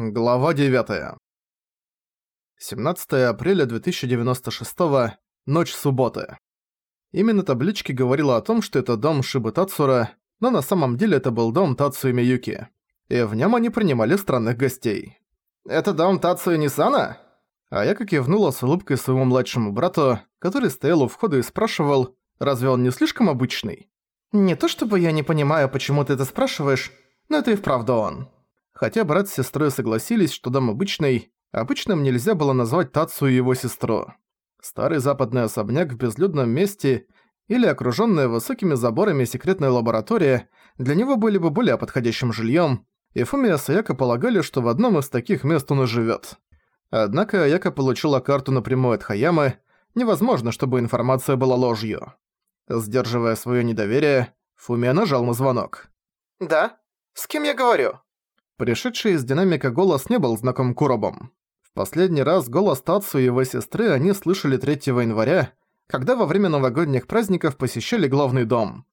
Глава 9. 17 апреля 2096 ночь субботы. Именно таблички говорила о том, что это дом Шибы Тацура, но на самом деле это был дом Тацуи Миюки. И в нем они принимали странных гостей. «Это дом Тацуи Нисана?» А я как кивнула с улыбкой своему младшему брату, который стоял у входа и спрашивал, разве он не слишком обычный? «Не то чтобы я не понимаю, почему ты это спрашиваешь, но это и вправду он». Хотя брат с сестрой согласились, что дом обычный, обычным нельзя было назвать Тацу и его сестру. Старый западный особняк в безлюдном месте или окружённая высокими заборами секретная лаборатория для него были бы более подходящим жильём, и Фумия Саяка полагали, что в одном из таких мест он и живёт. Однако Аяка получила карту напрямую от Хаямы, невозможно, чтобы информация была ложью. Сдерживая своё недоверие, Фумия нажал на звонок. «Да? С кем я говорю?» Пришедший из динамика голос не был знаком Куробом. В последний раз голос Тацу и его сестры они слышали 3 января, когда во время новогодних праздников посещали главный дом.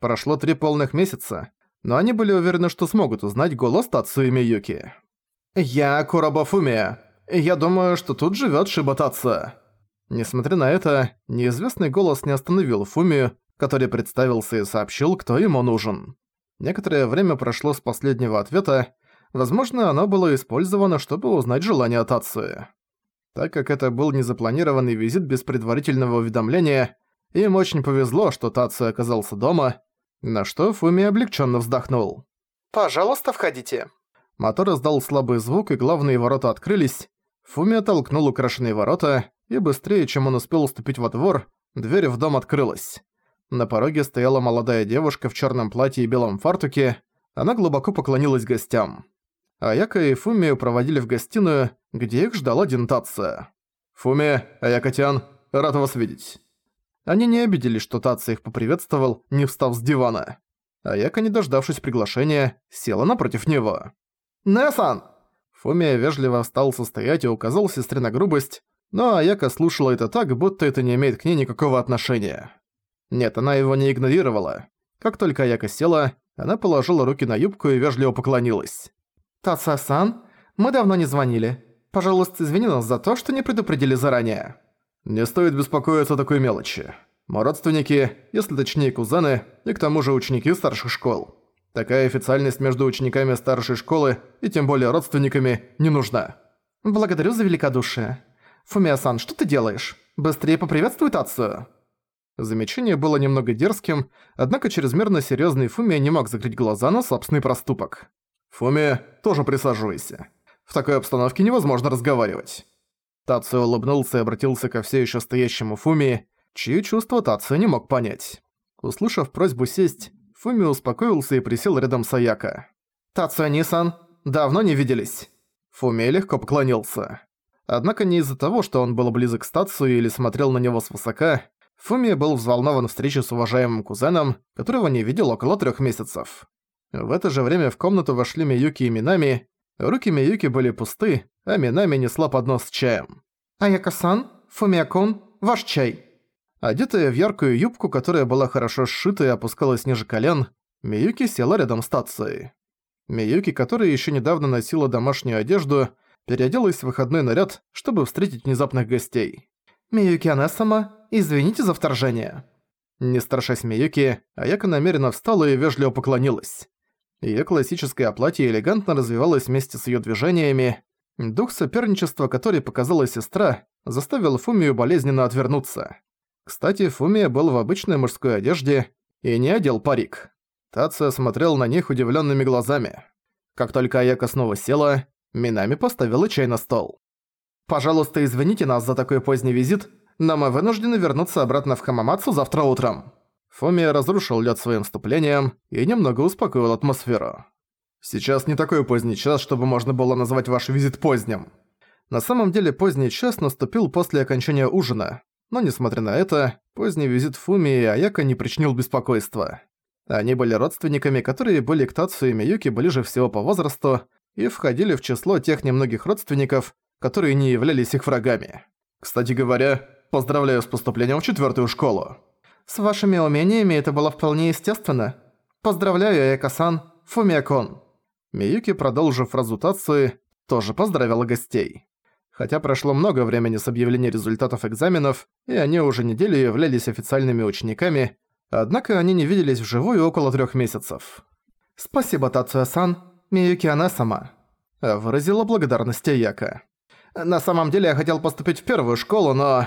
Прошло три полных месяца, но они были уверены, что смогут узнать голос Тацу и Миюки. «Я Куроба Фумия. Я думаю, что тут живёт Шиба Несмотря на это, неизвестный голос не остановил Фумию, который представился и сообщил, кто ему нужен. Некоторое время прошло с последнего ответа, Возможно, оно было использовано, чтобы узнать желание Тации. Так как это был незапланированный визит без предварительного уведомления, им очень повезло, что Тация оказался дома, на что Фуми облегченно вздохнул. «Пожалуйста, входите». Мотор издал слабый звук, и главные ворота открылись. Фуми оттолкнул украшенные ворота, и быстрее, чем он успел уступить во двор, дверь в дом открылась. На пороге стояла молодая девушка в черном платье и белом фартуке. Она глубоко поклонилась гостям. Аяка и Фумию проводили в гостиную, где их ждала Дентация. «Фуми, Аякатян, рад вас видеть». Они не обиделись, что Тация их поприветствовал, не встав с дивана. Аяка, не дождавшись приглашения, села напротив него. «Несан!» Фумия вежливо встал состоять и указал сестре на грубость, но Аяка слушала это так, будто это не имеет к ней никакого отношения. Нет, она его не игнорировала. Как только Аяка села, она положила руки на юбку и вежливо поклонилась. «Таса-сан, мы давно не звонили. Пожалуйста, извини нас за то, что не предупредили заранее». «Не стоит беспокоиться о такой мелочи. Мы родственники, если точнее кузены, и к тому же ученики старших школ. Такая официальность между учениками старшей школы и тем более родственниками не нужна». «Благодарю за великодушие. Фумия-сан, что ты делаешь? Быстрее поприветствуй Тацию». Замечание было немного дерзким, однако чрезмерно серьёзный Фумия не мог закрыть глаза на собственный проступок. «Фуми, тоже присаживайся. В такой обстановке невозможно разговаривать». Тацио улыбнулся и обратился ко все еще стоящему Фуми, чьи чувства Тацио не мог понять. Услышав просьбу сесть, Фуми успокоился и присел рядом с Аяко. «Тацио Нисан, давно не виделись». Фуми легко поклонился. Однако не из-за того, что он был близок к Тацио или смотрел на него свысока, Фуми был взволнован встречей с уважаемым кузеном, которого не видел около трех месяцев. В это же время в комнату вошли Миюки и Минами. Руки Миюки были пусты, а Минами несла поднос с чаем. «Аяка-сан, Фумиакун, ваш чай!» Одетая в яркую юбку, которая была хорошо сшита и опускалась ниже колен, Миюки села рядом с Тацией. Миюки, которая еще недавно носила домашнюю одежду, переоделась в выходной наряд, чтобы встретить внезапных гостей. «Миюки Анесама, извините за вторжение». Не страшась Миюки, Аяка намеренно встала и вежливо поклонилась. Её классическое платье элегантно развивалось вместе с её движениями. Дух соперничества, который показала сестра, заставил Фумию болезненно отвернуться. Кстати, Фумия был в обычной мужской одежде и не одел парик. Тация смотрел на них удивлёнными глазами. Как только Аяка снова села, Минами поставила чай на стол. «Пожалуйста, извините нас за такой поздний визит, но мы вынуждены вернуться обратно в Хамамацу завтра утром». Фомия разрушил лед своим вступлением и немного успокоил атмосферу. «Сейчас не такой поздний час, чтобы можно было назвать ваш визит поздним. На самом деле поздний час наступил после окончания ужина, но несмотря на это, поздний визит Фумии и Аяка не причинил беспокойства. Они были родственниками, которые были к Тацу и Миюки ближе всего по возрасту и входили в число тех немногих родственников, которые не являлись их врагами. Кстати говоря, поздравляю с поступлением в четвертую школу. С вашими умениями это было вполне естественно. Поздравляю, Эко-сан, Фумиакон». Миюки, продолжив фразу Тацуи, тоже поздравила гостей. Хотя прошло много времени с объявления результатов экзаменов, и они уже неделю являлись официальными учениками, однако они не виделись вживую около трех месяцев. «Спасибо, Тацуя-сан, Миюки Ана-сама», — выразила благодарность Яка. «На самом деле я хотел поступить в первую школу, но...»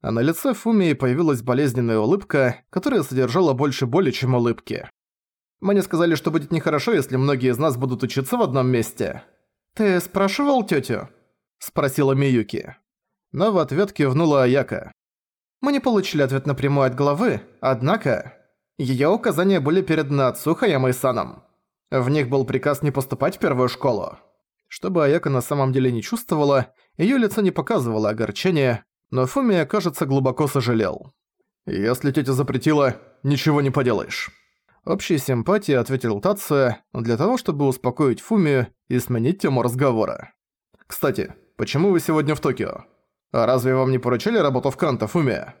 А на лице Фумии появилась болезненная улыбка, которая содержала больше боли, чем улыбки. «Мне сказали, что будет нехорошо, если многие из нас будут учиться в одном месте. Ты спрашивал тётю?» спросила Миюки. Но в ответ кивнула Аяка. Мы не получили ответ напрямую от главы, однако... Её указания были переданы отцу Хаямой-саном. В них был приказ не поступать в первую школу. Чтобы Аяка на самом деле не чувствовала, её лицо не показывало огорчения, но Фумия, кажется, глубоко сожалел. «Если тётя запретила, ничего не поделаешь». Общей симпатией ответил Тация для того, чтобы успокоить Фумию и сменить тему разговора. «Кстати, Почему вы сегодня в Токио? А разве вам не поручили работу в Канто, Фумия?»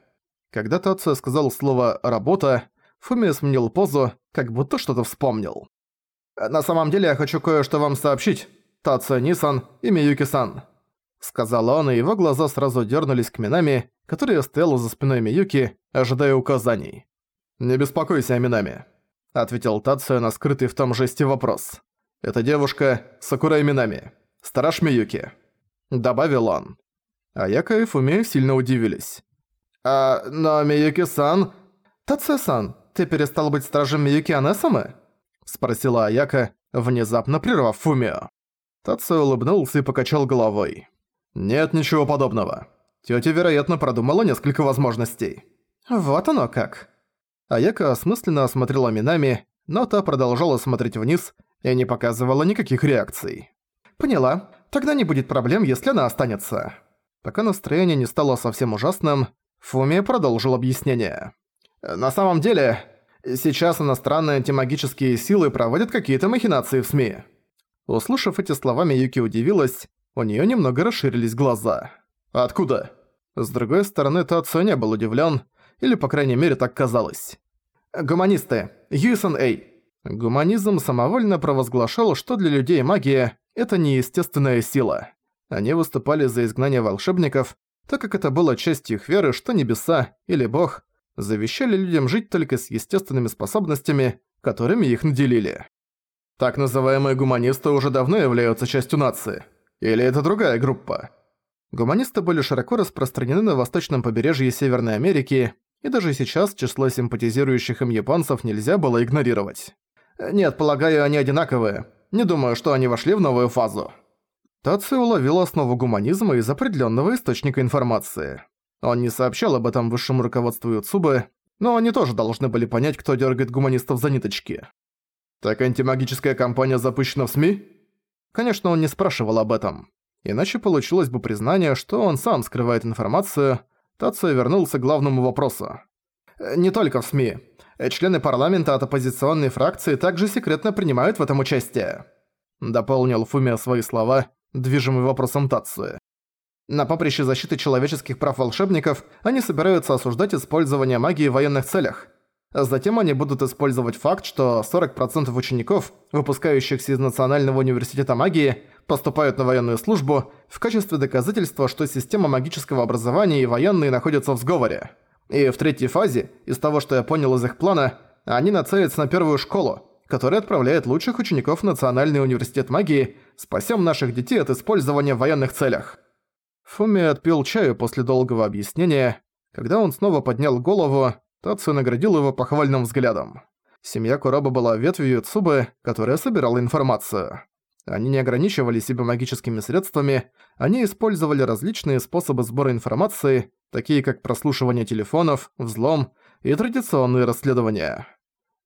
Когда Тация сказал слово «работа», Фумия сменил позу, как будто что-то вспомнил. «На самом деле я хочу кое-что вам сообщить, Тация Нисан и Миюки-сан», сказал он, и его глаза сразу дернулись к Минами, которая стояла за спиной Миюки, ожидая указаний. «Не беспокойся о Минами», — ответил Тация на скрытый в том жесте вопрос. «Это девушка Сакурай Минами, стараш Миюки». Добавил он. Аяка и Фуми сильно удивились. «А, но Миюки-сан...» «Тация-сан, ты перестал быть стражем Миюки Анесамы?» Спросила Аяка, внезапно прервав Фумио. Тация улыбнулся и покачал головой. «Нет ничего подобного. Тётя, вероятно, продумала несколько возможностей». «Вот оно как». Аяка осмысленно осмотрела Минами, но та продолжала смотреть вниз и не показывала никаких реакций. «Поняла. Тогда не будет проблем, если она останется». Пока настроение не стало совсем ужасным, Фуми продолжил объяснение. «На самом деле, сейчас иностранные антимагические силы проводят какие-то махинации в СМИ». Услышав эти слова, Миюки удивилась, у неё немного расширились глаза. «Откуда?» С другой стороны, Тацио не был удивлен, или, по крайней мере, так казалось. «Гуманисты. Эй». Гуманизм самовольно провозглашал, что для людей магия это неестественная сила. Они выступали за изгнание волшебников, так как это было частью их веры, что небеса или бог завещали людям жить только с естественными способностями, которыми их наделили. Так называемые гуманисты уже давно являются частью нации. Или это другая группа? Гуманисты были широко распространены на восточном побережье Северной Америки, и даже сейчас число симпатизирующих им японцев нельзя было игнорировать. Нет, полагаю, они одинаковые. Не думаю, что они вошли в новую фазу». Таци уловил основу гуманизма из определенного источника информации. Он не сообщал об этом высшему руководству Юцубы, но они тоже должны были понять, кто дергает гуманистов за ниточки. «Так антимагическая кампания запущена в СМИ?» Конечно, он не спрашивал об этом. Иначе получилось бы признание, что он сам скрывает информацию. Тацию вернулся к главному вопросу. «Не только в СМИ. Члены парламента от оппозиционной фракции также секретно принимают в этом участие», дополнил Фумия свои слова, движимый вопросом Тацуи. На поприще защиты человеческих прав волшебников они собираются осуждать использование магии в военных целях. Затем они будут использовать факт, что 40% учеников, выпускающихся из Национального университета магии, поступают на военную службу в качестве доказательства, что система магического образования и военные находятся в сговоре. И в третьей фазе, из того, что я понял из их плана, они нацелятся на первую школу, которая отправляет лучших учеников в Национальный университет магии «Спасем наших детей от использования в военных целях». Фуми отпил чаю после долгого объяснения. Когда он снова поднял голову, Тацу наградил его похвальным взглядом. Семья Куроба была ветвью Цубы, которая собирала информацию. Они не ограничивали себя магическими средствами, они использовали различные способы сбора информации, такие как прослушивание телефонов, взлом и традиционные расследования.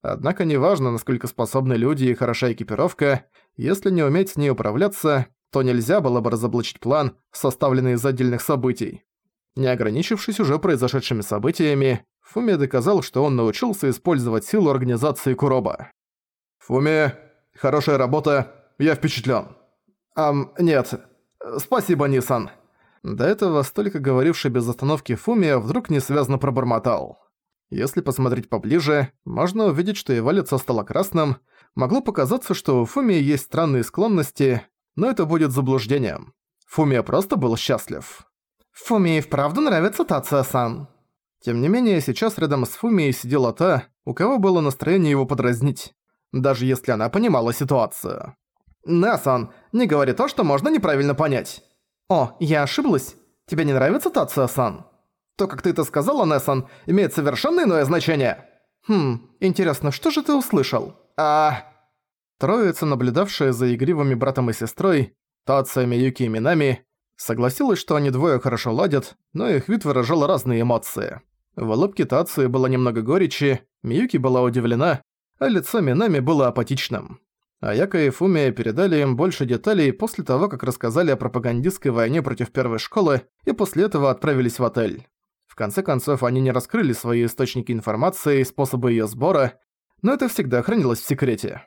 Однако неважно, насколько способны люди и хороша экипировка, если не уметь с ней управляться, то нельзя было бы разоблачить план, составленный из отдельных событий. Не ограничившись уже произошедшими событиями, Фуми доказал, что он научился использовать силу организации Куроба. «Фуми, хорошая работа, я впечатлен. «Ам, нет. Спасибо, Нисан». До этого столько говоривший без остановки Фумия вдруг несвязно пробормотал. Если посмотреть поближе, можно увидеть, что его лицо стало красным. Могло показаться, что у Фумии есть странные склонности, но это будет заблуждением. Фумия просто был счастлив. Фумии вправду нравится Тация-сан. Тем не менее, сейчас рядом с Фумией сидела та, у кого было настроение его подразнить, даже если она понимала ситуацию. «Несан, не говори то, что можно неправильно понять». «О, я ошиблась? Тебе не нравится Тация-сан?» «То, как ты это сказала, Несан, имеет совершенно иное значение». «Хм, интересно, что же ты услышал?» «А...» Троица, наблюдавшая за игривыми братом и сестрой, Тация, Миюки и Минами, согласилась, что они двое хорошо ладят, но их вид выражал разные эмоции. В улыбке Тации было немного горечи, Миюки была удивлена, а лицо Минами было апатичным. Аяка и Фумия передали им больше деталей после того, как рассказали о пропагандистской войне против первой школы и после этого отправились в отель. В конце концов, они не раскрыли свои источники информации и способы её сбора, но это всегда хранилось в секрете.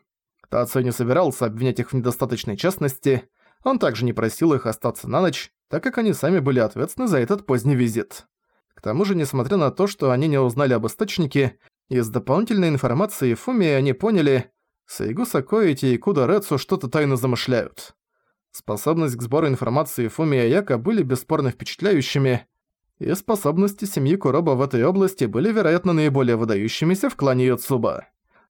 Тацио не собирался обвинять их в недостаточной честности, он также не просил их остаться на ночь, так как они сами были ответственны за этот поздний визит. К тому же, несмотря на то, что они не узнали об источнике, из дополнительной информации Фуми они поняли, Сайгуса Коэти и Куда Рэцу что-то тайно замышляют. Способность к сбору информации Фуми и Аяка были бесспорно впечатляющими, и способности семьи Куроба в этой области были, вероятно, наиболее выдающимися в клане Йоцуба.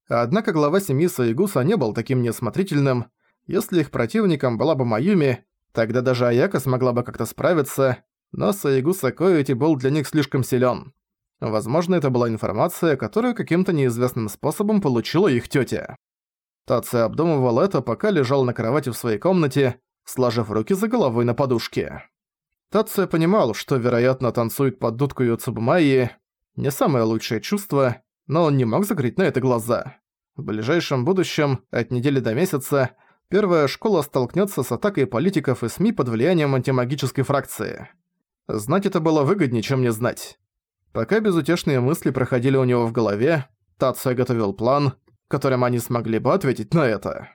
Однако глава семьи Саигуса не был таким неосмотрительным. Если их противником была бы Маюми, тогда даже Аяка смогла бы как-то справиться, но Саигуса Коэти был для них слишком силен. Возможно, это была информация, которую каким-то неизвестным способом получила их тетя. Тация обдумывал это, пока лежал на кровати в своей комнате, сложив руки за головой на подушке. Тация понимал, что, вероятно, танцует под дудку Юцубумайи, не самое лучшее чувство, но он не мог закрыть на это глаза. В ближайшем будущем, от недели до месяца, первая школа столкнется с атакой политиков и СМИ под влиянием антимагической фракции. Знать это было выгоднее, чем не знать. Пока безутешные мысли проходили у него в голове, Тация готовил план, которым они смогли бы ответить на это.